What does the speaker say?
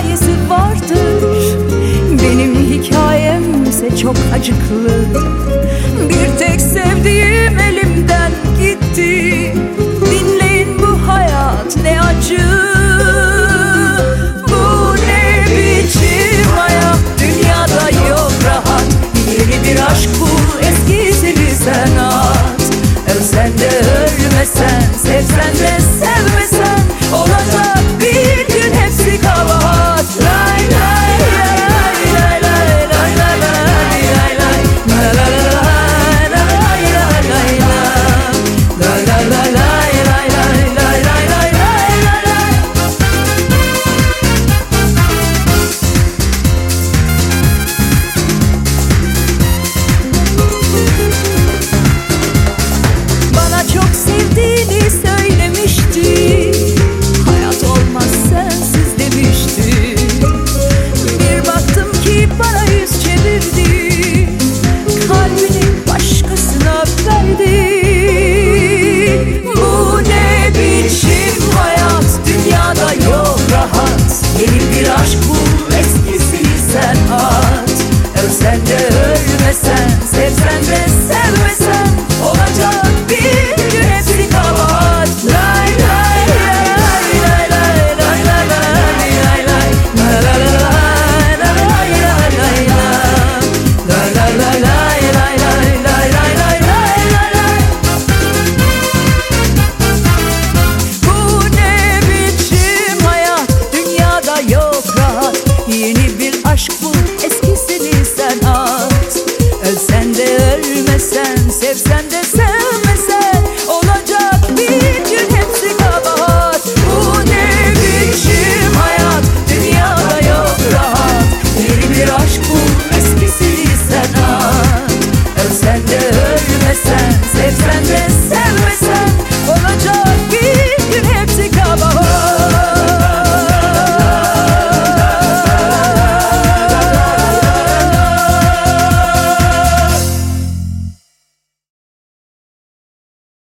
hikayesi vardır. Benim hikayemse çok acıklı. Bir tek sevdiğim elimden gitti. Dinleyin bu hayat ne acı. Bu ne biçim hayat? Dünyada yok rahat. Yeni bir aşk bul eskisini sen at. Ölsen de ölmesen sevsen de